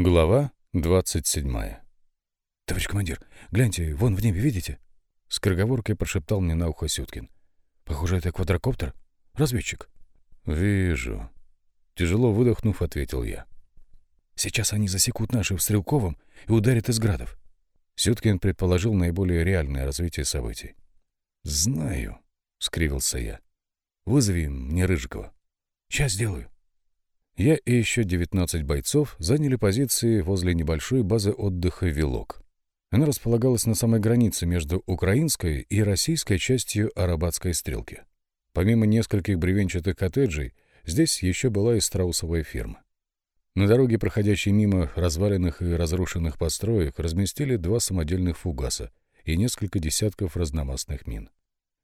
Глава 27 «Товарищ командир, гляньте, вон в небе, видите?» Скороговоркой прошептал мне на ухо Сюткин. «Похоже, это квадрокоптер. Разведчик». «Вижу». Тяжело выдохнув, ответил я. «Сейчас они засекут наши в Стрелковом и ударят из градов». Сюткин предположил наиболее реальное развитие событий. «Знаю», — скривился я. «Вызови мне Рыжикова». «Сейчас сделаю». Я и еще 19 бойцов заняли позиции возле небольшой базы отдыха «Вилок». Она располагалась на самой границе между украинской и российской частью Арабатской стрелки. Помимо нескольких бревенчатых коттеджей, здесь еще была и страусовая ферма. На дороге, проходящей мимо разваленных и разрушенных построек, разместили два самодельных фугаса и несколько десятков разномастных мин.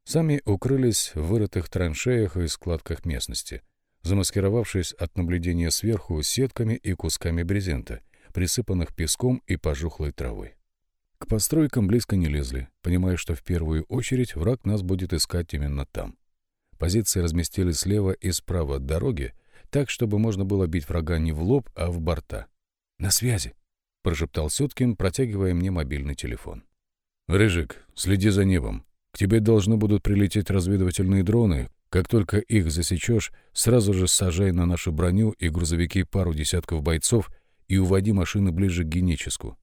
Сами укрылись в вырытых траншеях и складках местности — замаскировавшись от наблюдения сверху сетками и кусками брезента, присыпанных песком и пожухлой травой. К постройкам близко не лезли, понимая, что в первую очередь враг нас будет искать именно там. Позиции разместили слева и справа от дороги, так, чтобы можно было бить врага не в лоб, а в борта. «На связи», — прошептал Сюткин, протягивая мне мобильный телефон. «Рыжик, следи за небом. К тебе должны будут прилететь разведывательные дроны, как только их засечешь, сразу же сажай на нашу броню и грузовики пару десятков бойцов и уводи машины ближе к Геническу.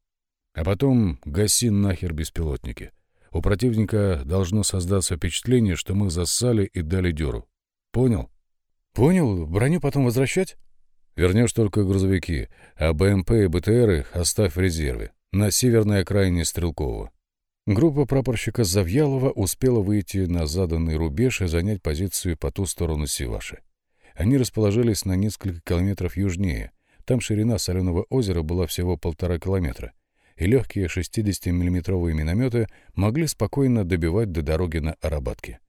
А потом гаси нахер беспилотники. У противника должно создаться впечатление, что мы зассали и дали дёру. Понял? Понял. Броню потом возвращать? Вернешь только грузовики, а БМП и БТРы оставь в резерве, на северной окраине Стрелкового. Группа прапорщика Завьялова успела выйти на заданный рубеж и занять позицию по ту сторону Сиваши. Они расположились на несколько километров южнее. Там ширина соленого озера была всего полтора километра, и легкие 60-миллиметровые минометы могли спокойно добивать до дороги на Арабатке.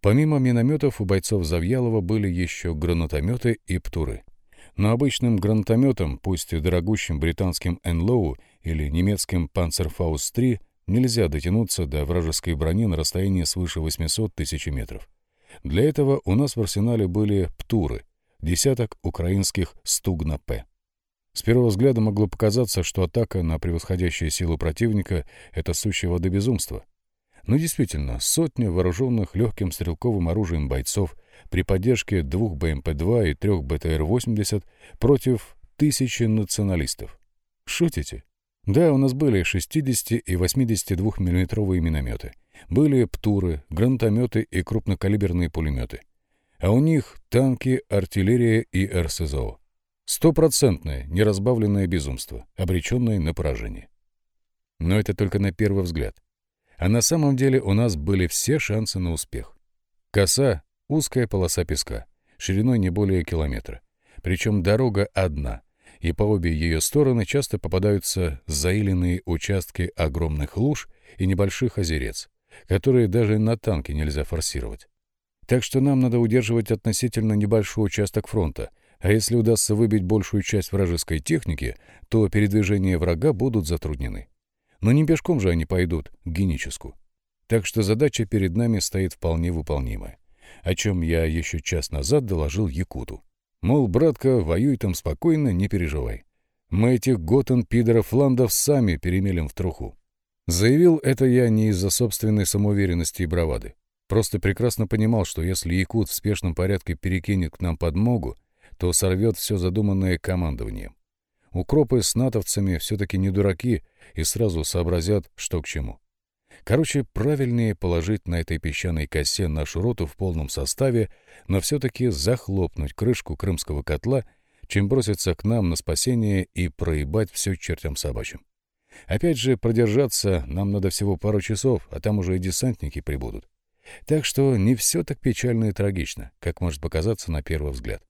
Помимо минометов у бойцов Завьялова были еще гранатометы и птуры. Но обычным гранатометом, пусть и дорогущим британским «Энлоу» или немецким «Панцерфаус-3», Нельзя дотянуться до вражеской брони на расстоянии свыше 800 тысяч метров. Для этого у нас в арсенале были «Птуры», десяток украинских «Стугна-П». С первого взгляда могло показаться, что атака на превосходящие силы противника — это сущее воды безумства. Но действительно, сотня вооруженных легким стрелковым оружием бойцов при поддержке двух БМП-2 и трех БТР-80 против тысячи националистов. Шутите? Да, у нас были 60 и 82 миллиметровые минометы. Были птуры, гранатометы и крупнокалиберные пулеметы. А у них танки, артиллерия и РСЗО. Стопроцентное, неразбавленное безумство, обреченное на поражение. Но это только на первый взгляд. А на самом деле у нас были все шансы на успех. Коса — узкая полоса песка, шириной не более километра. Причем дорога одна — и по обе ее стороны часто попадаются заиленные участки огромных луж и небольших озерец, которые даже на танке нельзя форсировать. Так что нам надо удерживать относительно небольшой участок фронта, а если удастся выбить большую часть вражеской техники, то передвижения врага будут затруднены. Но не пешком же они пойдут к Геническу. Так что задача перед нами стоит вполне выполнимая, о чем я еще час назад доложил Якуту. Мол, братка, воюй там спокойно, не переживай. Мы этих готен-пидоров-ландов сами перемелем в труху. Заявил это я не из-за собственной самоуверенности и бравады. Просто прекрасно понимал, что если Якут в спешном порядке перекинет к нам подмогу, то сорвет все задуманное командованием. Укропы с натовцами все-таки не дураки и сразу сообразят, что к чему. Короче, правильнее положить на этой песчаной косе нашу роту в полном составе, но все-таки захлопнуть крышку крымского котла, чем броситься к нам на спасение и проебать все чертям собачьим. Опять же, продержаться нам надо всего пару часов, а там уже и десантники прибудут. Так что не все так печально и трагично, как может показаться на первый взгляд.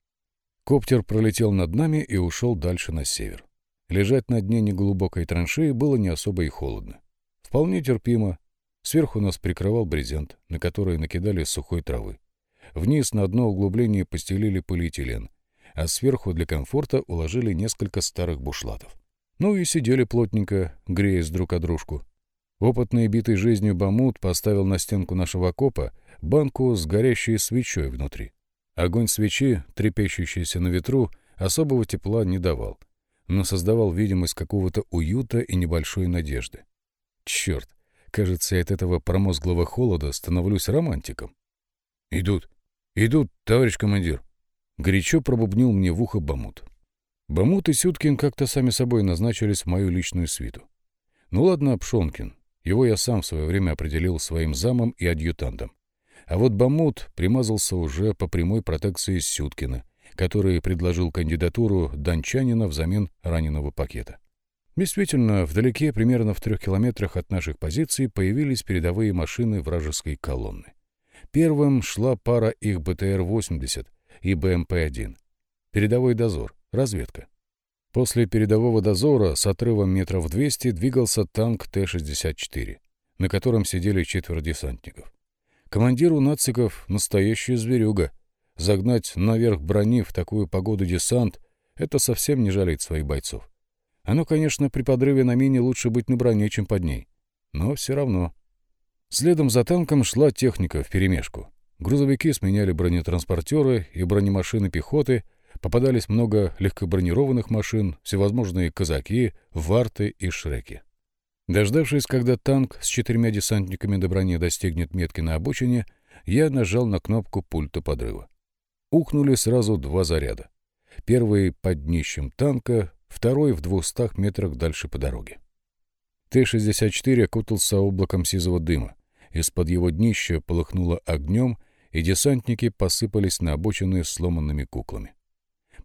Коптер пролетел над нами и ушел дальше на север. Лежать на дне неглубокой траншеи было не особо и холодно. Вполне терпимо. Сверху нас прикрывал брезент, на который накидали сухой травы. Вниз на дно углубления постелили полиэтилен, а сверху для комфорта уложили несколько старых бушлатов. Ну и сидели плотненько, греясь друг о дружку. Опытный битый жизнью бамут поставил на стенку нашего окопа банку с горящей свечой внутри. Огонь свечи, трепещущийся на ветру, особого тепла не давал. но создавал видимость какого-то уюта и небольшой надежды. Черт, кажется, от этого промозглого холода становлюсь романтиком. «Идут, идут, товарищ командир!» Горячо пробубнил мне в ухо Бамут. Бамут и Сюткин как-то сами собой назначились в мою личную свиту. Ну ладно, Пшонкин. Его я сам в свое время определил своим замом и адъютантом. А вот Бамут примазался уже по прямой протекции Сюткина, который предложил кандидатуру Дончанина взамен раненого пакета. Действительно, вдалеке, примерно в трех километрах от наших позиций, появились передовые машины вражеской колонны. Первым шла пара их БТР-80 и БМП-1. Передовой дозор, разведка. После передового дозора с отрывом метров 200 двигался танк Т-64, на котором сидели четверо десантников. Командир у нациков — настоящая зверюга, Загнать наверх брони в такую погоду десант — это совсем не жалеет своих бойцов. Оно, конечно, при подрыве на мине лучше быть на броне, чем под ней. Но все равно. Следом за танком шла техника вперемешку. Грузовики сменяли бронетранспортеры и бронемашины пехоты, попадались много легкобронированных машин, всевозможные казаки, варты и шреки. Дождавшись, когда танк с четырьмя десантниками до брони достигнет метки на обочине, я нажал на кнопку пульта подрыва. Ухнули сразу два заряда. Первый под днищем танка, второй в двухстах метрах дальше по дороге. Т-64 окутался облаком сизого дыма. Из-под его днища полыхнуло огнем, и десантники посыпались на обочины сломанными куклами.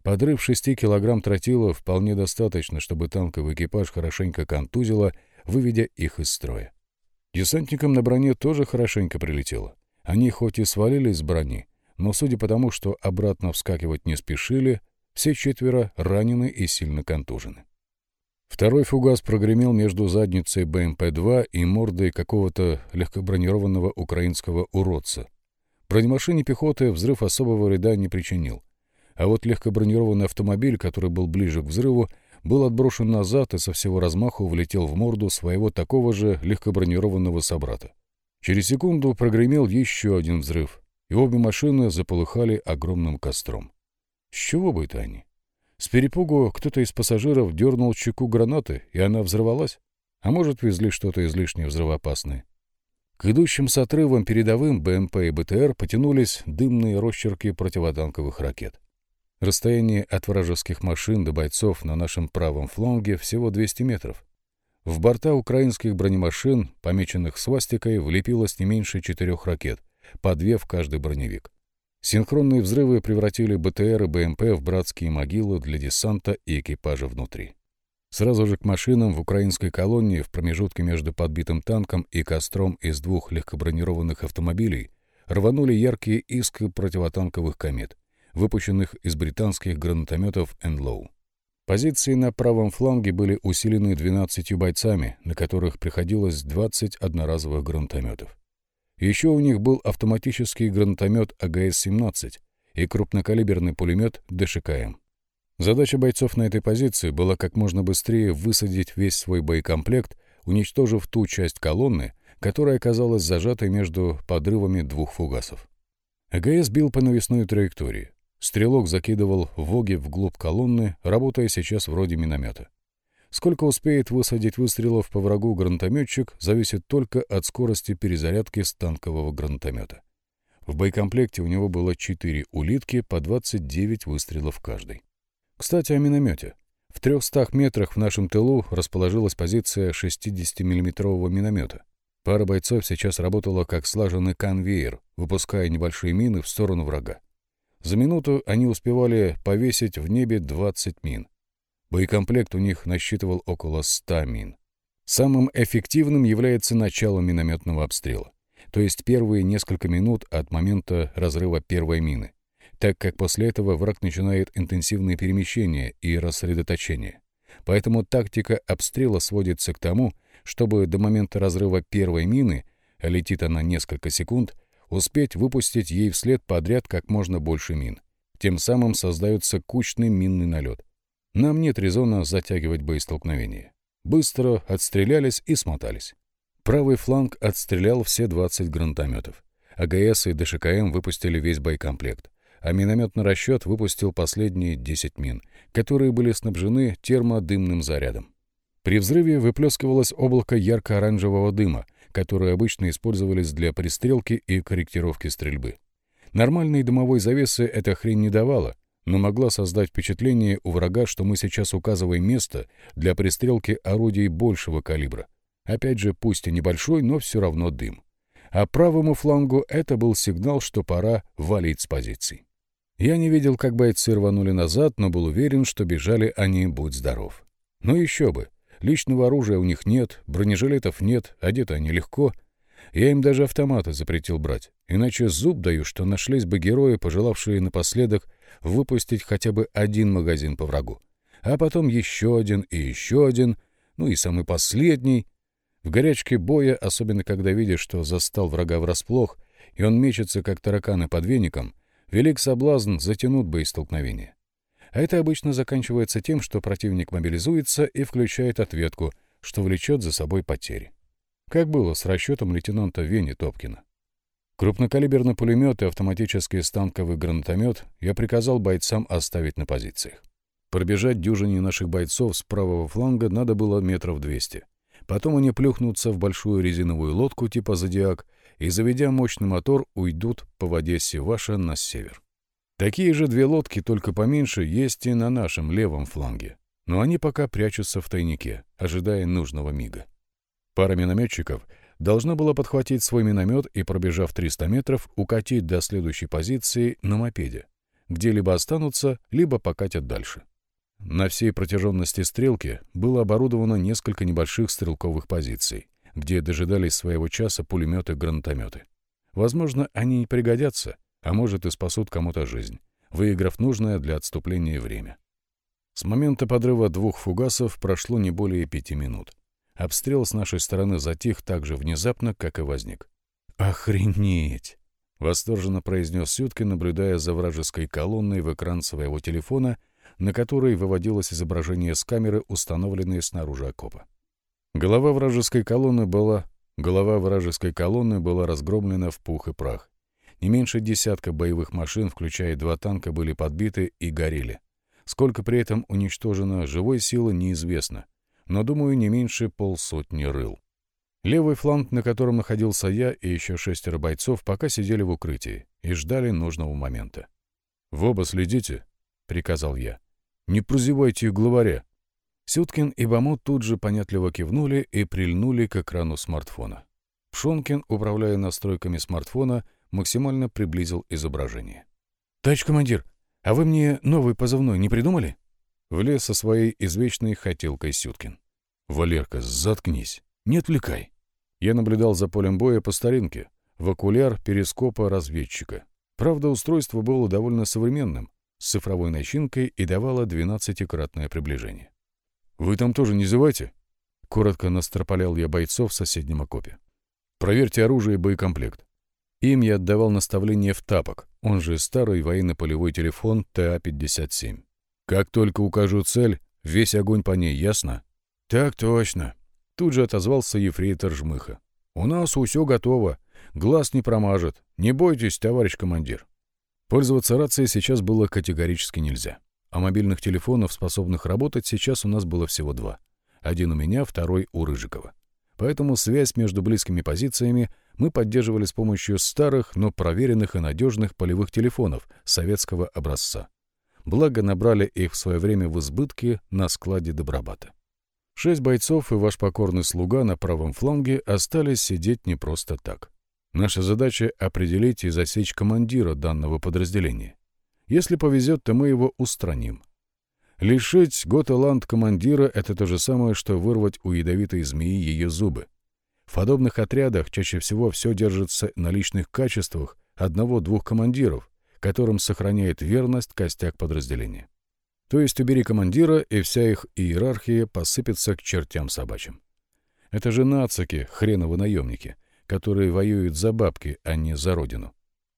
Подрыв шести килограмм тротила вполне достаточно, чтобы танковый экипаж хорошенько контузило, выведя их из строя. Десантникам на броне тоже хорошенько прилетело. Они хоть и свалились с брони, но судя по тому, что обратно вскакивать не спешили, все четверо ранены и сильно контужены. Второй фугас прогремел между задницей БМП-2 и мордой какого-то легкобронированного украинского уродца. Бронемашине пехоты взрыв особого вреда не причинил. А вот легкобронированный автомобиль, который был ближе к взрыву, был отброшен назад и со всего размаху влетел в морду своего такого же легкобронированного собрата. Через секунду прогремел еще один взрыв, и обе машины заполыхали огромным костром. С чего бы это они? С перепугу кто-то из пассажиров дернул чеку гранаты, и она взорвалась? А может, везли что-то излишне взрывоопасное? К идущим с отрывом передовым БМП и БТР потянулись дымные росчерки противотанковых ракет. Расстояние от вражеских машин до бойцов на нашем правом фланге всего 200 метров. В борта украинских бронемашин, помеченных свастикой, влепилось не меньше четырех ракет — по две в каждый броневик. Синхронные взрывы превратили БТР и БМП в братские могилы для десанта и экипажа внутри. Сразу же к машинам в украинской колонии в промежутке между подбитым танком и костром из двух легкобронированных автомобилей рванули яркие искры противотанковых комет, выпущенных из британских гранатометов «Энлоу». Позиции на правом фланге были усилены 12 бойцами, на которых приходилось 20 одноразовых гранатометов. Еще у них был автоматический гранатомет АГС-17 и крупнокалиберный пулемет ДШКМ. Задача бойцов на этой позиции была как можно быстрее высадить весь свой боекомплект, уничтожив ту часть колонны, которая оказалась зажатой между подрывами двух фугасов. АГС бил по навесной траектории. Стрелок закидывал воги вглубь колонны, работая сейчас вроде миномета. Сколько успеет высадить выстрелов по врагу гранатометчик, зависит только от скорости перезарядки станкового гранатомета. В боекомплекте у него было 4 улитки по 29 выстрелов каждый. Кстати, о миномете. В 300 метрах в нашем тылу расположилась позиция 60 миллиметрового миномета. Пара бойцов сейчас работала как слаженный конвейер, выпуская небольшие мины в сторону врага. За минуту они успевали повесить в небе 20 мин. Боекомплект у них насчитывал около 100 мин. Самым эффективным является начало минометного обстрела, то есть первые несколько минут от момента разрыва первой мины, так как после этого враг начинает интенсивные перемещения и рассредоточение. Поэтому тактика обстрела сводится к тому, чтобы до момента разрыва первой мины, а летит она несколько секунд, успеть выпустить ей вслед подряд как можно больше мин. Тем самым создается кучный минный налет. Нам нет резона затягивать боестолкновение. Быстро отстрелялись и смотались. Правый фланг отстрелял все 20 гранатометов. АГС и ДШКМ выпустили весь боекомплект, а минометный расчет выпустил последние 10 мин, которые были снабжены термодымным зарядом. При взрыве выплескивалось облако ярко-оранжевого дыма, которые обычно использовались для пристрелки и корректировки стрельбы. Нормальной дымовой завесы эта хрень не давала, но могла создать впечатление у врага, что мы сейчас указываем место для пристрелки орудий большего калибра. Опять же, пусть и небольшой, но все равно дым. А правому флангу это был сигнал, что пора валить с позиций. Я не видел, как бойцы рванули назад, но был уверен, что бежали они «будь здоров». Ну еще бы. Личного оружия у них нет, бронежилетов нет, одеты они легко. Я им даже автоматы запретил брать. Иначе зуб даю, что нашлись бы герои, пожелавшие напоследок выпустить хотя бы один магазин по врагу. А потом еще один и еще один, ну и самый последний. В горячке боя, особенно когда видишь, что застал врага врасплох, и он мечется, как тараканы под веником, велик соблазн затянуть боестолкновение. А это обычно заканчивается тем, что противник мобилизуется и включает ответку, что влечет за собой потери. Как было с расчетом лейтенанта Вени Топкина. Крупнокалиберный пулемет и автоматический станковый гранатомет я приказал бойцам оставить на позициях. Пробежать дюжине наших бойцов с правого фланга надо было метров 200. Потом они плюхнутся в большую резиновую лодку типа «Зодиак» и, заведя мощный мотор, уйдут по воде Севаша на север. Такие же две лодки, только поменьше, есть и на нашем левом фланге. Но они пока прячутся в тайнике, ожидая нужного мига. Пара минометчиков — должна была подхватить свой миномет и, пробежав 300 метров, укатить до следующей позиции на мопеде, где либо останутся, либо покатят дальше. На всей протяженности стрелки было оборудовано несколько небольших стрелковых позиций, где дожидались своего часа пулеметы-гранатометы. Возможно, они не пригодятся, а может и спасут кому-то жизнь, выиграв нужное для отступления время. С момента подрыва двух фугасов прошло не более пяти минут. Обстрел с нашей стороны затих так же внезапно, как и возник. «Охренеть!» — восторженно произнес Сюткин, наблюдая за вражеской колонной в экран своего телефона, на которой выводилось изображение с камеры, установленной снаружи окопа. Голова вражеской колонны была... Голова вражеской колонны была разгромлена в пух и прах. Не меньше десятка боевых машин, включая два танка, были подбиты и горели. Сколько при этом уничтожено живой силы, неизвестно но, думаю, не меньше полсотни рыл. Левый фланг, на котором находился я и еще шестеро бойцов, пока сидели в укрытии и ждали нужного момента. «В оба следите», — приказал я. «Не прозевайте их главаря». Сюткин и Бамут тут же понятливо кивнули и прильнули к экрану смартфона. Пшонкин, управляя настройками смартфона, максимально приблизил изображение. «Товарищ командир, а вы мне новый позывной не придумали?» Влез со своей извечной хотелкой Сюткин. «Валерка, заткнись, не отвлекай». Я наблюдал за полем боя по старинке, в окуляр перископа разведчика. Правда, устройство было довольно современным, с цифровой начинкой и давало двенадцатикратное приближение. «Вы там тоже не зевайте?» Коротко настропалял я бойцов в соседнем окопе. «Проверьте оружие и боекомплект». Им я отдавал наставление в тапок, он же старый военно-полевой телефон ТА-57. Как только укажу цель, весь огонь по ней, ясно? Так точно. Тут же отозвался ефрейтор Жмыха. У нас все готово. Глаз не промажет. Не бойтесь, товарищ командир. Пользоваться рацией сейчас было категорически нельзя. А мобильных телефонов, способных работать, сейчас у нас было всего два. Один у меня, второй у Рыжикова. Поэтому связь между близкими позициями мы поддерживали с помощью старых, но проверенных и надежных полевых телефонов советского образца благо набрали их в свое время в избытке на складе Добробата. Шесть бойцов и ваш покорный слуга на правом фланге остались сидеть не просто так. Наша задача — определить и засечь командира данного подразделения. Если повезет, то мы его устраним. Лишить Готеланд командира — это то же самое, что вырвать у ядовитой змеи ее зубы. В подобных отрядах чаще всего все держится на личных качествах одного-двух командиров, которым сохраняет верность костяк подразделения. То есть убери командира, и вся их иерархия посыпется к чертям собачьим. Это же нацики, хреновы наемники, которые воюют за бабки, а не за родину.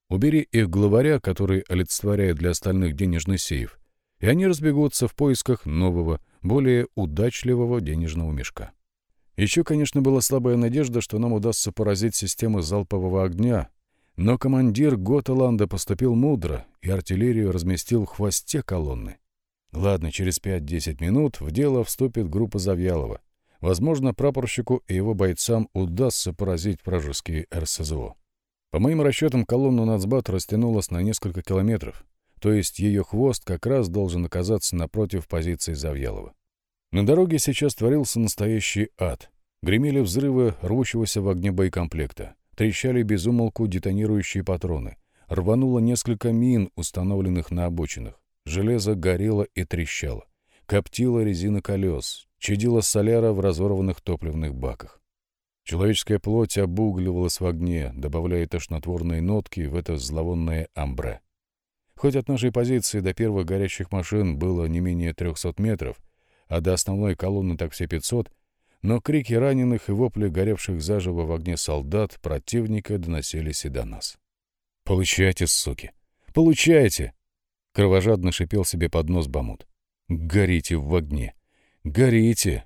Убери их главаря, который олицетворяет для остальных денежный сейф, и они разбегутся в поисках нового, более удачливого денежного мешка. Еще, конечно, была слабая надежда, что нам удастся поразить системы залпового огня, Но командир Готеланда поступил мудро и артиллерию разместил в хвосте колонны. Ладно, через 5-10 минут в дело вступит группа Завьялова. Возможно, прапорщику и его бойцам удастся поразить вражеские РСЗО. По моим расчетам, колонна «Нацбат» растянулась на несколько километров, то есть ее хвост как раз должен оказаться напротив позиции Завьялова. На дороге сейчас творился настоящий ад. Гремели взрывы рвущегося в огне боекомплекта. Трещали безумолку детонирующие патроны. Рвануло несколько мин, установленных на обочинах. Железо горело и трещало. Коптила резина колес. Чадила соляра в разорванных топливных баках. Человеческая плоть обугливалась в огне, добавляя тошнотворные нотки в это зловонное амбре. Хоть от нашей позиции до первых горящих машин было не менее 300 метров, а до основной колонны так все 500, но крики раненых и вопли горевших заживо в огне солдат противника доносились и до нас. «Получайте, суки! Получайте!» — кровожадно шипел себе под нос Бамут. «Горите в огне! Горите!»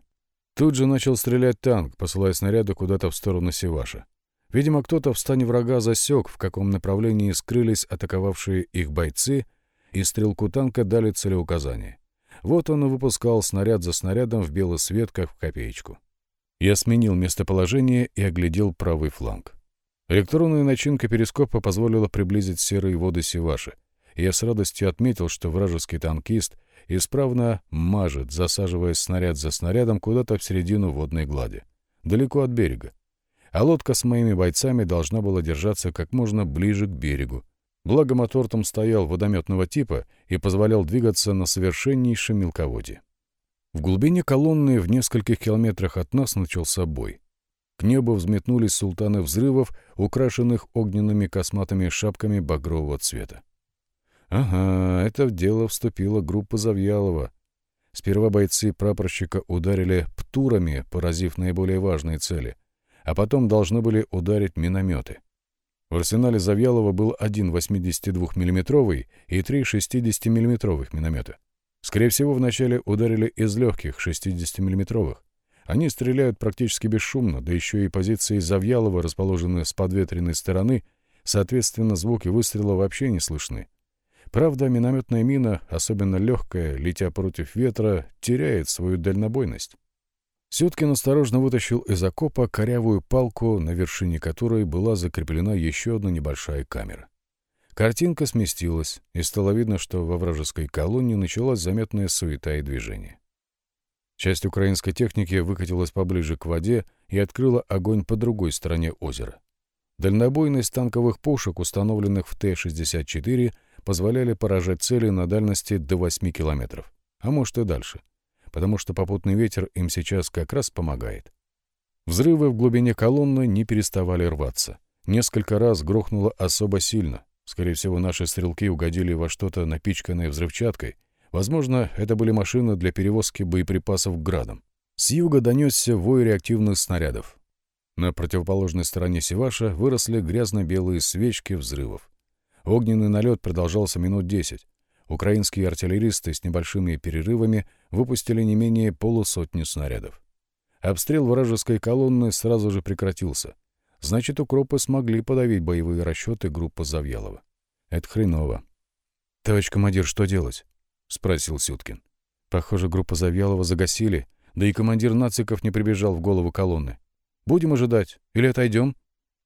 Тут же начал стрелять танк, посылая снаряды куда-то в сторону Севаша. Видимо, кто-то в стане врага засек, в каком направлении скрылись атаковавшие их бойцы, и стрелку танка дали целеуказание. Вот он и выпускал снаряд за снарядом в белый свет, как в копеечку. Я сменил местоположение и оглядел правый фланг. Электронная начинка перископа позволила приблизить серые воды Севаши. Я с радостью отметил, что вражеский танкист исправно мажет, засаживая снаряд за снарядом куда-то в середину водной глади, далеко от берега. А лодка с моими бойцами должна была держаться как можно ближе к берегу. Благо мотор там стоял водометного типа и позволял двигаться на совершеннейшем мелководье. В глубине колонны в нескольких километрах от нас начался бой. К небу взметнулись султаны взрывов, украшенных огненными косматыми шапками багрового цвета. Ага, это в дело вступила группа Завьялова. Сперва бойцы прапорщика ударили птурами, поразив наиболее важные цели, а потом должны были ударить минометы. В арсенале Завьялова был один 82 миллиметровый и три 60 миллиметровых миномета. Скорее всего, вначале ударили из легких 60-миллиметровых. Они стреляют практически бесшумно, да еще и позиции Завьялова расположены с подветренной стороны, соответственно, звуки выстрела вообще не слышны. Правда, минометная мина, особенно легкая, летя против ветра, теряет свою дальнобойность. Сюткин осторожно вытащил из окопа корявую палку, на вершине которой была закреплена еще одна небольшая камера. Картинка сместилась, и стало видно, что во вражеской колонии началась заметная суета и движение. Часть украинской техники выкатилась поближе к воде и открыла огонь по другой стороне озера. Дальнобойность танковых пушек, установленных в Т-64, позволяли поражать цели на дальности до 8 километров, а может и дальше, потому что попутный ветер им сейчас как раз помогает. Взрывы в глубине колонны не переставали рваться. Несколько раз грохнуло особо сильно, Скорее всего, наши стрелки угодили во что-то напичканное взрывчаткой. Возможно, это были машины для перевозки боеприпасов градом. С юга донесся вой реактивных снарядов. На противоположной стороне Севаша выросли грязно-белые свечки взрывов. Огненный налет продолжался минут десять. Украинские артиллеристы с небольшими перерывами выпустили не менее полусотни снарядов. Обстрел вражеской колонны сразу же прекратился. Значит, укропы смогли подавить боевые расчеты группы Завьялова. Это хреново. — Товарищ командир, что делать? — спросил Сюткин. Похоже, группа Завьялова загасили, да и командир нациков не прибежал в голову колонны. Будем ожидать или отойдем?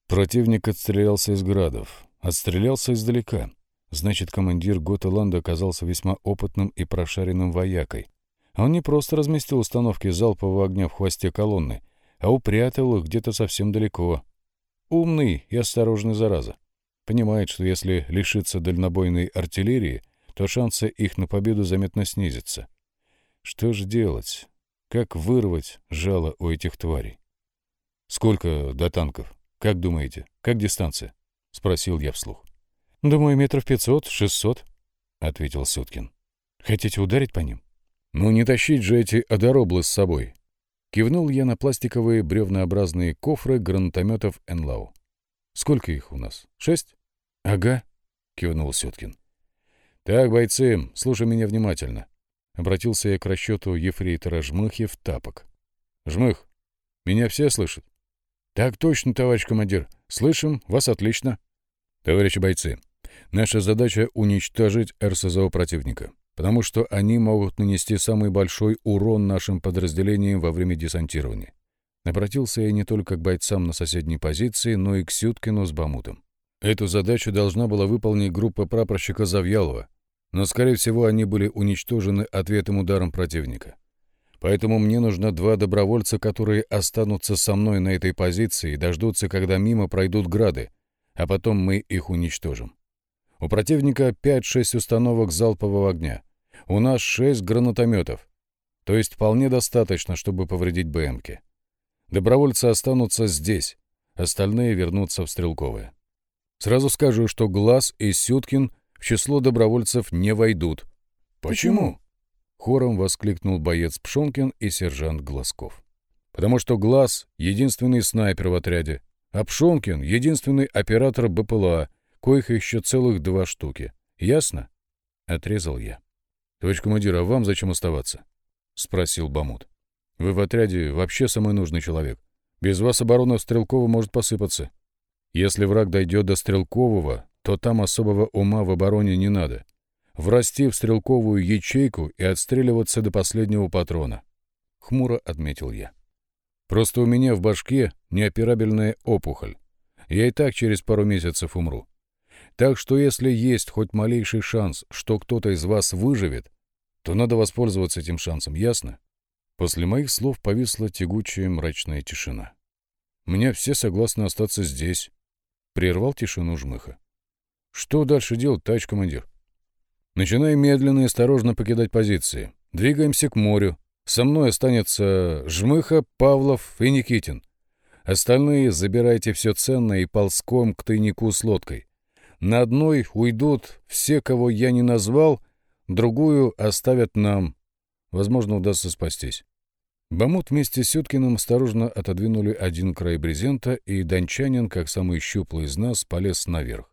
Противник отстрелялся из градов, отстрелялся издалека. Значит, командир Готеланда оказался весьма опытным и прошаренным воякой. Он не просто разместил установки залпового огня в хвосте колонны, а упрятал их где-то совсем далеко, Умный и осторожный зараза. Понимает, что если лишиться дальнобойной артиллерии, то шансы их на победу заметно снизятся. Что же делать? Как вырвать жало у этих тварей? «Сколько до танков? Как думаете? Как дистанция?» — спросил я вслух. «Думаю, метров пятьсот, шестьсот», — ответил Сюткин. «Хотите ударить по ним?» «Ну, не тащить же эти одороблы с собой. Кивнул я на пластиковые бревнообразные кофры гранатометов «Энлау». «Сколько их у нас? Шесть?» «Ага», — кивнул Сюткин. «Так, бойцы, слушай меня внимательно». Обратился я к расчету ефрейтора Жмыхи в тапок. «Жмых, меня все слышат?» «Так точно, товарищ командир. Слышим, вас отлично». Товарищи бойцы, наша задача — уничтожить РСЗО противника, потому что они могут нанести самый большой урон нашим подразделениям во время десантирования. Обратился я не только к бойцам на соседней позиции, но и к Сюткину с Бамутом. Эту задачу должна была выполнить группа прапорщика Завьялова, но, скорее всего, они были уничтожены ответным ударом противника. Поэтому мне нужно два добровольца, которые останутся со мной на этой позиции и дождутся, когда мимо пройдут грады, а потом мы их уничтожим. У противника 5-6 установок залпового огня. У нас 6 гранатометов. То есть вполне достаточно, чтобы повредить БМки. Добровольцы останутся здесь, остальные вернутся в Стрелковое. Сразу скажу, что Глаз и Сюткин в число добровольцев не войдут. «Почему?» Хором воскликнул боец Пшонкин и сержант Глазков. «Потому что Глаз — единственный снайпер в отряде, а Пшонкин — единственный оператор БПЛА, коих еще целых два штуки. Ясно?» — отрезал я. «Товарищ командир, а вам зачем оставаться?» — спросил Бамут. «Вы в отряде вообще самый нужный человек. Без вас оборона Стрелкова может посыпаться. Если враг дойдет до Стрелкового, то там особого ума в обороне не надо врасти в стрелковую ячейку и отстреливаться до последнего патрона. Хмуро отметил я. Просто у меня в башке неоперабельная опухоль. Я и так через пару месяцев умру. Так что если есть хоть малейший шанс, что кто-то из вас выживет, то надо воспользоваться этим шансом, ясно? После моих слов повисла тягучая мрачная тишина. «Меня все согласны остаться здесь», — прервал тишину жмыха. «Что дальше делать, товарищ командир?» Начинаем медленно и осторожно покидать позиции. Двигаемся к морю. Со мной останется Жмыха, Павлов и Никитин. Остальные забирайте все ценное и ползком к тайнику с лодкой. На одной уйдут все, кого я не назвал, другую оставят нам. Возможно, удастся спастись. Бамут вместе с Сюткиным осторожно отодвинули один край брезента, и Дончанин, как самый щуплый из нас, полез наверх.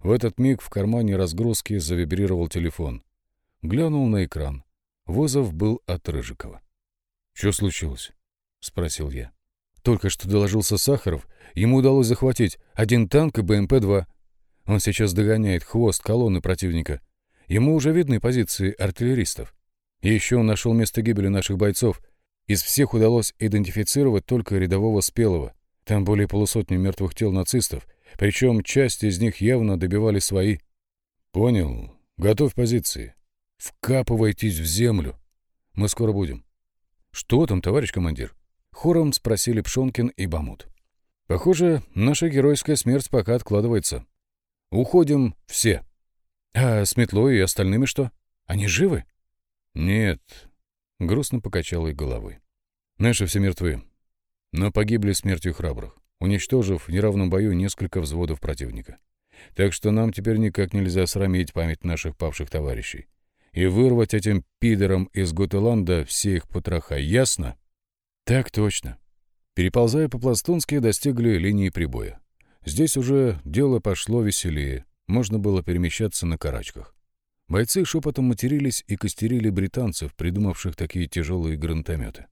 В этот миг в кармане разгрузки завибрировал телефон. Глянул на экран. Вызов был от Рыжикова. «Что случилось?» — спросил я. Только что доложился Сахаров. Ему удалось захватить один танк и БМП-2. Он сейчас догоняет хвост колонны противника. Ему уже видны позиции артиллеристов. Еще он нашел место гибели наших бойцов. Из всех удалось идентифицировать только рядового Спелого. Там более полусотни мертвых тел нацистов — причем часть из них явно добивали свои. Понял. Готовь позиции. Вкапывайтесь в землю. Мы скоро будем. Что там, товарищ командир? Хором спросили Пшонкин и Бамут. Похоже, наша геройская смерть пока откладывается. Уходим все. А с метлой и остальными что? Они живы? Нет. Грустно покачал их головой. Наши все мертвы, но погибли смертью храбрых уничтожив в неравном бою несколько взводов противника. Так что нам теперь никак нельзя срамить память наших павших товарищей. И вырвать этим пидорам из Готеланда все их потроха, ясно? Так точно. Переползая по-пластунски, достигли линии прибоя. Здесь уже дело пошло веселее, можно было перемещаться на карачках. Бойцы шепотом матерились и костерили британцев, придумавших такие тяжелые гранатометы.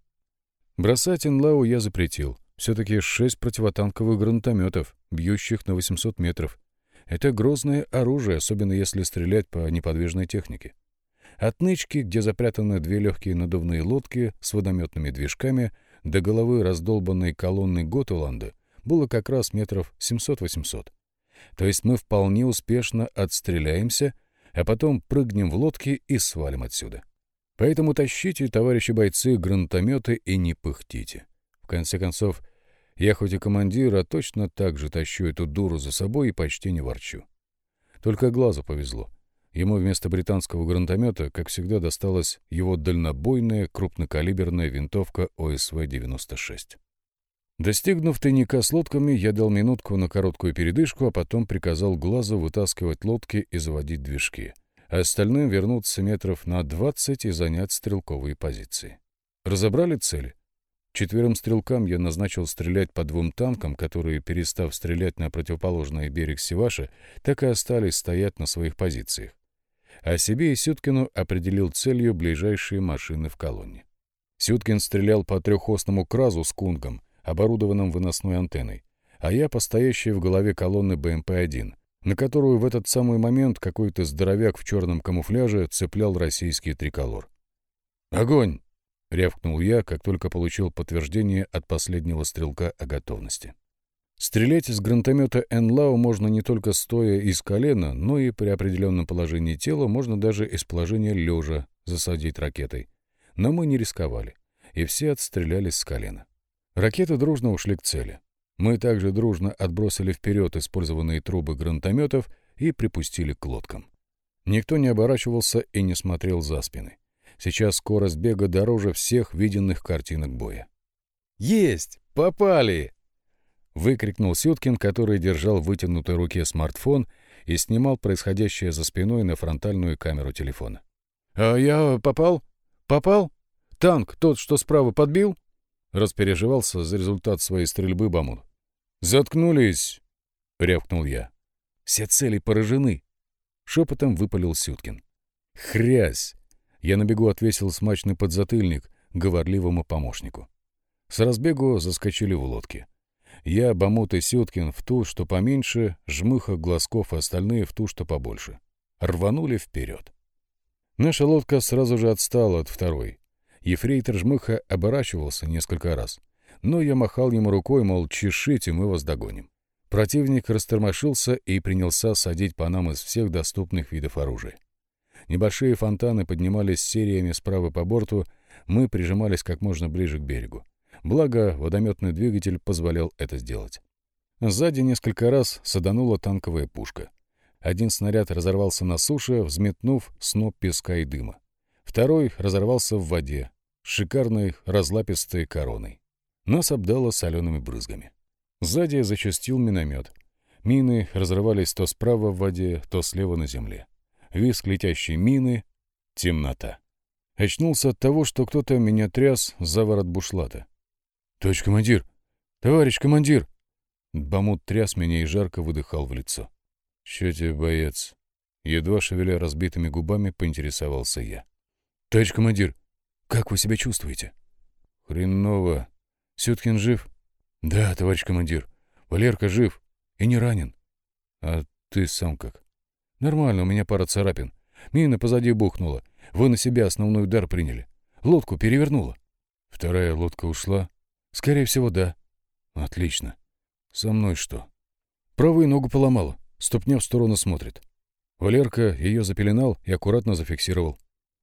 Бросать инлау я запретил — все-таки шесть противотанковых гранатометов, бьющих на 800 метров. Это грозное оружие, особенно если стрелять по неподвижной технике. От где запрятаны две легкие надувные лодки с водометными движками, до головы раздолбанной колонны Готеланда было как раз метров 700-800. То есть мы вполне успешно отстреляемся, а потом прыгнем в лодки и свалим отсюда. Поэтому тащите, товарищи бойцы, гранатометы и не пыхтите. В конце концов, я хоть и командир, а точно так же тащу эту дуру за собой и почти не ворчу. Только глазу повезло. Ему вместо британского гранатомета, как всегда, досталась его дальнобойная крупнокалиберная винтовка ОСВ-96. Достигнув тайника с лодками, я дал минутку на короткую передышку, а потом приказал глазу вытаскивать лодки и заводить движки, а остальным вернуться метров на 20 и занять стрелковые позиции. Разобрали цели? Четверым стрелкам я назначил стрелять по двум танкам, которые, перестав стрелять на противоположный берег Севаша, так и остались стоять на своих позициях. А себе и Сюткину определил целью ближайшие машины в колонне. Сюткин стрелял по трехосному кразу с кунгом, оборудованным выносной антенной, а я по в голове колонны БМП-1, на которую в этот самый момент какой-то здоровяк в черном камуфляже цеплял российский триколор. «Огонь!» — рявкнул я, как только получил подтверждение от последнего стрелка о готовности. Стрелять из гранатомета Энлау можно не только стоя из колена, но и при определенном положении тела можно даже из положения лежа засадить ракетой. Но мы не рисковали, и все отстрелялись с колена. Ракеты дружно ушли к цели. Мы также дружно отбросили вперед использованные трубы гранатометов и припустили к лодкам. Никто не оборачивался и не смотрел за спины. Сейчас скорость бега дороже всех виденных картинок боя. «Есть! Попали!» — выкрикнул Сюткин, который держал в вытянутой руке смартфон и снимал происходящее за спиной на фронтальную камеру телефона. «А я попал? Попал? Танк, тот, что справа, подбил?» Распереживался за результат своей стрельбы Бамун. «Заткнулись!» — рявкнул я. «Все цели поражены!» — шепотом выпалил Сюткин. «Хрясь!» Я на бегу отвесил смачный подзатыльник говорливому помощнику. С разбегу заскочили в лодки. Я, Бамут и Сюткин в ту, что поменьше, Жмыха, Глазков и остальные в ту, что побольше. Рванули вперед. Наша лодка сразу же отстала от второй. Ефрейтор Жмыха оборачивался несколько раз. Но я махал ему рукой, мол, чешите, мы вас догоним. Противник растормошился и принялся садить по нам из всех доступных видов оружия. Небольшие фонтаны поднимались сериями справа по борту, мы прижимались как можно ближе к берегу. Благо, водометный двигатель позволял это сделать. Сзади несколько раз саданула танковая пушка. Один снаряд разорвался на суше, взметнув сноп песка и дыма. Второй разорвался в воде, шикарной разлапистой короной. Нас обдало солеными брызгами. Сзади зачастил миномет. Мины разрывались то справа в воде, то слева на земле виск летящей мины, темнота. Очнулся от того, что кто-то меня тряс за ворот бушлата. — Товарищ командир! Товарищ командир! Бамут тряс меня и жарко выдыхал в лицо. — Че тебе, боец? Едва шевеля разбитыми губами, поинтересовался я. — Товарищ командир, как вы себя чувствуете? — Хреново. Сюткин жив? — Да, товарищ командир. Валерка жив и не ранен. — А ты сам как? Нормально, у меня пара царапин. Мина позади бухнула. Вы на себя основной удар приняли. Лодку перевернула. Вторая лодка ушла? Скорее всего, да. Отлично. Со мной что? Правую ногу поломала. Ступня в сторону смотрит. Валерка ее запеленал и аккуратно зафиксировал.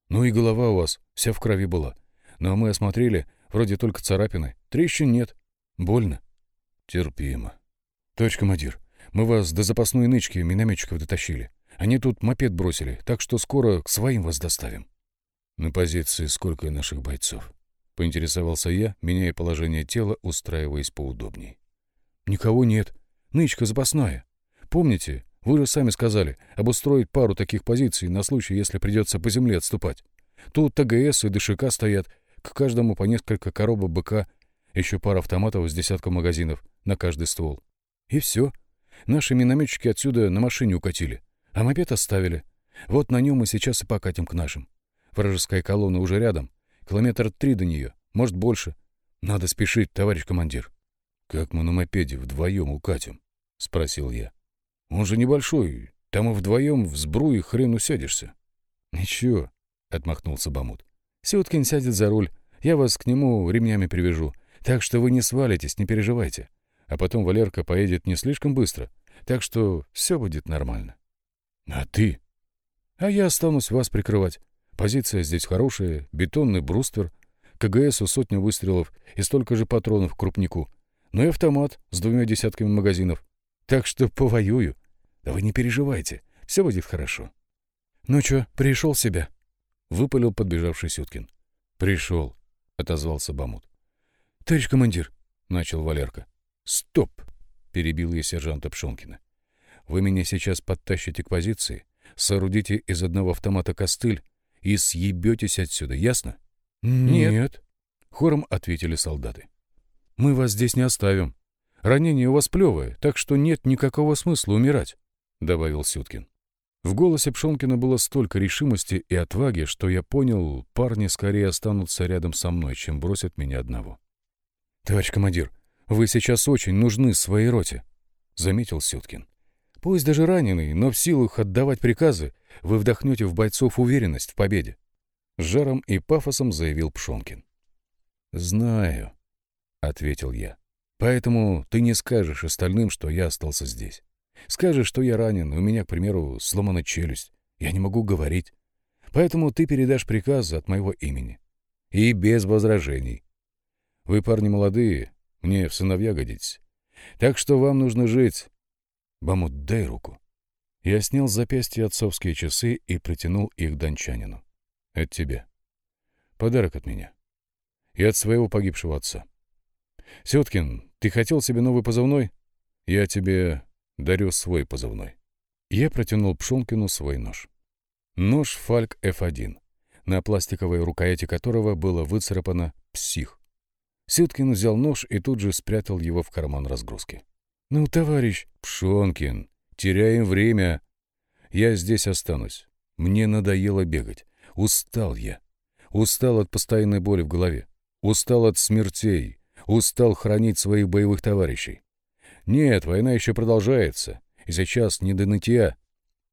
Ну и голова у вас вся в крови была. Но мы осмотрели, вроде только царапины. Трещин нет. Больно. Терпимо. Товарищ командир, мы вас до запасной нычки минометчиков дотащили. Они тут мопед бросили, так что скоро к своим вас доставим. На позиции сколько наших бойцов? Поинтересовался я, меняя положение тела, устраиваясь поудобней. Никого нет. Нычка запасная. Помните, вы же сами сказали, обустроить пару таких позиций на случай, если придется по земле отступать. Тут ТГС и ДШК стоят, к каждому по несколько коробок БК, еще пара автоматов с десятком магазинов на каждый ствол. И все. Наши минометчики отсюда на машине укатили. А мопед оставили. Вот на нем мы сейчас и покатим к нашим. Вражеская колонна уже рядом. Километр три до нее, может, больше. Надо спешить, товарищ командир. — Как мы на мопеде вдвоем укатим? — спросил я. — Он же небольшой, там и вдвоем в сбруе хрен усядешься. — Ничего, — отмахнулся Бамут. — Сюткин сядет за руль, я вас к нему ремнями привяжу. Так что вы не свалитесь, не переживайте. А потом Валерка поедет не слишком быстро, так что все будет нормально. А ты? А я останусь вас прикрывать. Позиция здесь хорошая, бетонный бруствер, КГСу сотню выстрелов и столько же патронов к крупнику. Ну и автомат с двумя десятками магазинов. Так что повоюю. Да вы не переживайте, все будет хорошо. Ну чё, пришел в себя? Выпалил подбежавший Сюткин. Пришел, отозвался Бамут. Товарищ командир, начал Валерка. Стоп, перебил я сержанта Пшонкина. Вы меня сейчас подтащите к позиции, соорудите из одного автомата костыль и съебетесь отсюда, ясно? — Нет. — хором ответили солдаты. — Мы вас здесь не оставим. Ранение у вас плевое, так что нет никакого смысла умирать, — добавил Сюткин. В голосе Пшонкина было столько решимости и отваги, что я понял, парни скорее останутся рядом со мной, чем бросят меня одного. — Товарищ командир, вы сейчас очень нужны своей роте, — заметил Сюткин. Пусть даже раненый, но в силах отдавать приказы, вы вдохнете в бойцов уверенность в победе. Жаром и пафосом заявил Пшонкин. «Знаю», — ответил я. «Поэтому ты не скажешь остальным, что я остался здесь. Скажешь, что я ранен, у меня, к примеру, сломана челюсть. Я не могу говорить. Поэтому ты передашь приказы от моего имени. И без возражений. Вы парни молодые, мне в сыновья годитесь. Так что вам нужно жить. Бамут, дай руку. Я снял с запястья отцовские часы и протянул их дончанину. Это тебе. Подарок от меня. И от своего погибшего отца. Сеткин, ты хотел себе новый позывной? Я тебе дарю свой позывной. Я протянул Пшонкину свой нож. Нож «Фальк F1», на пластиковой рукояти которого было выцарапано «Псих». Сюткин взял нож и тут же спрятал его в карман разгрузки. «Ну, товарищ...» «Пшонкин, теряем время. Я здесь останусь. Мне надоело бегать. Устал я. Устал от постоянной боли в голове. Устал от смертей. Устал хранить своих боевых товарищей. Нет, война еще продолжается, и сейчас не до нытья.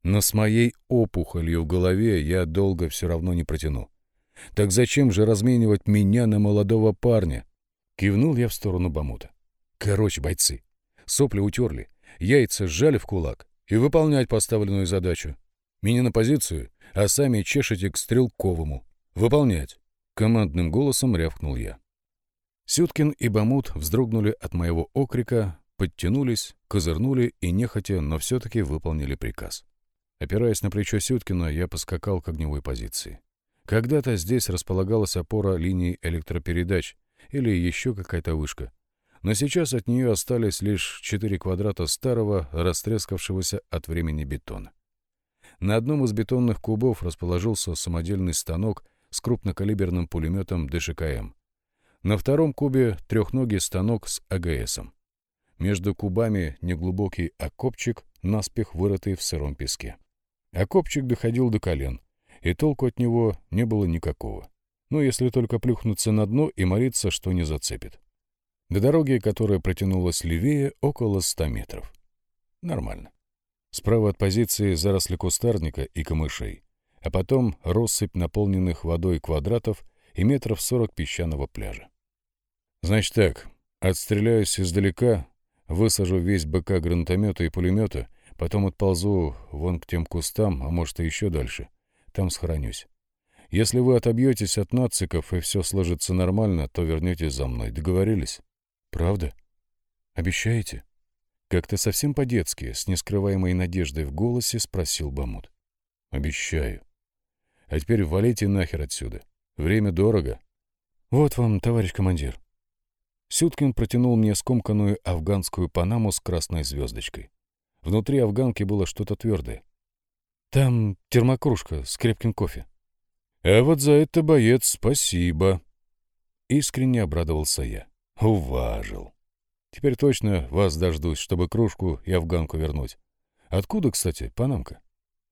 Но с моей опухолью в голове я долго все равно не протяну. Так зачем же разменивать меня на молодого парня? Кивнул я в сторону Бамута. Короче, бойцы, сопли утерли, яйца сжали в кулак и выполнять поставленную задачу. Меня на позицию, а сами чешете к Стрелковому. Выполнять. Командным голосом рявкнул я. Сюткин и Бамут вздрогнули от моего окрика, подтянулись, козырнули и нехотя, но все-таки выполнили приказ. Опираясь на плечо Сюткина, я поскакал к огневой позиции. Когда-то здесь располагалась опора линии электропередач или еще какая-то вышка. Но сейчас от нее остались лишь четыре квадрата старого, растрескавшегося от времени бетона. На одном из бетонных кубов расположился самодельный станок с крупнокалиберным пулеметом ДШКМ. На втором кубе трехногий станок с АГСом. Между кубами неглубокий окопчик, наспех вырытый в сыром песке. Окопчик доходил до колен, и толку от него не было никакого. Ну, если только плюхнуться на дно и молиться, что не зацепит. До дороги, которая протянулась левее, около ста метров. Нормально. Справа от позиции заросли кустарника и камышей, а потом россыпь наполненных водой квадратов и метров сорок песчаного пляжа. Значит так, отстреляюсь издалека, Высажу весь БК гранатомета и пулемета, потом отползу вон к тем кустам, а может и еще дальше. Там схоронюсь. Если вы отобьетесь от нациков и все сложится нормально, то вернетесь за мной. Договорились? Правда? Обещаете? Как-то совсем по-детски, с нескрываемой надеждой в голосе, спросил Бамут. Обещаю. А теперь валите нахер отсюда. Время дорого. Вот вам, товарищ командир. Сюткин протянул мне скомканную афганскую панаму с красной звездочкой. Внутри афганки было что-то твердое. Там термокружка с крепким кофе. А вот за это, боец, спасибо. Искренне обрадовался я. Уважил. Теперь точно вас дождусь, чтобы кружку и афганку вернуть. Откуда, кстати, панамка?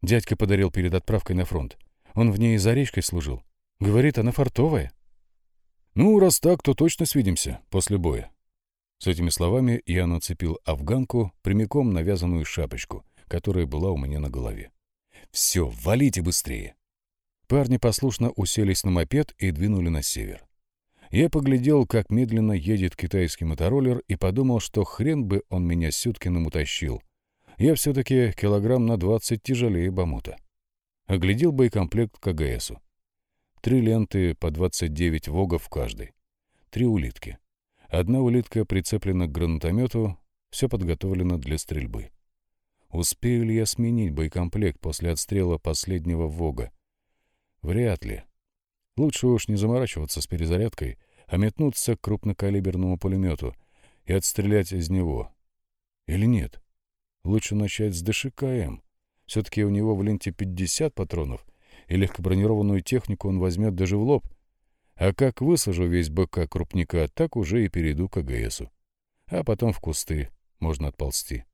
Дядька подарил перед отправкой на фронт. Он в ней за речкой служил. Говорит, она фартовая. «Ну, раз так, то точно свидимся после боя». С этими словами я нацепил афганку прямиком на вязаную шапочку, которая была у меня на голове. «Все, валите быстрее!» Парни послушно уселись на мопед и двинули на север. Я поглядел, как медленно едет китайский мотороллер, и подумал, что хрен бы он меня Сюткиным утащил. Я все-таки килограмм на двадцать тяжелее Бамута. Оглядел боекомплект КГСу. Три ленты по 29 вогов в каждой. Три улитки. Одна улитка прицеплена к гранатомету, все подготовлено для стрельбы. Успею ли я сменить боекомплект после отстрела последнего вога? Вряд ли. Лучше уж не заморачиваться с перезарядкой, а метнуться к крупнокалиберному пулемету и отстрелять из него. Или нет? Лучше начать с ДШКМ. Все-таки у него в ленте 50 патронов, и легкобронированную технику он возьмет даже в лоб. А как высажу весь БК крупника, так уже и перейду к АГСу. А потом в кусты можно отползти.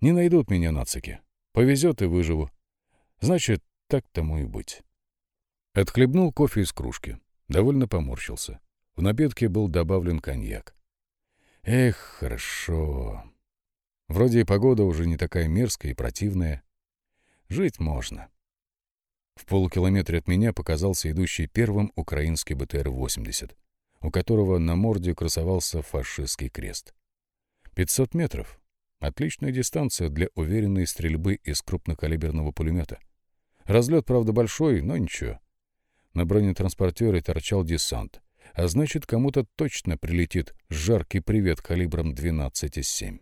Не найдут меня нацики. Повезет и выживу. Значит, так тому и быть. Отхлебнул кофе из кружки. Довольно поморщился. В напитке был добавлен коньяк. Эх, хорошо. Вроде и погода уже не такая мерзкая и противная. Жить можно. В полукилометре от меня показался идущий первым украинский БТР-80, у которого на морде красовался фашистский крест. 500 метров. Отличная дистанция для уверенной стрельбы из крупнокалиберного пулемета. Разлет, правда, большой, но ничего. На бронетранспортере торчал десант, а значит, кому-то точно прилетит жаркий привет калибром 12,7.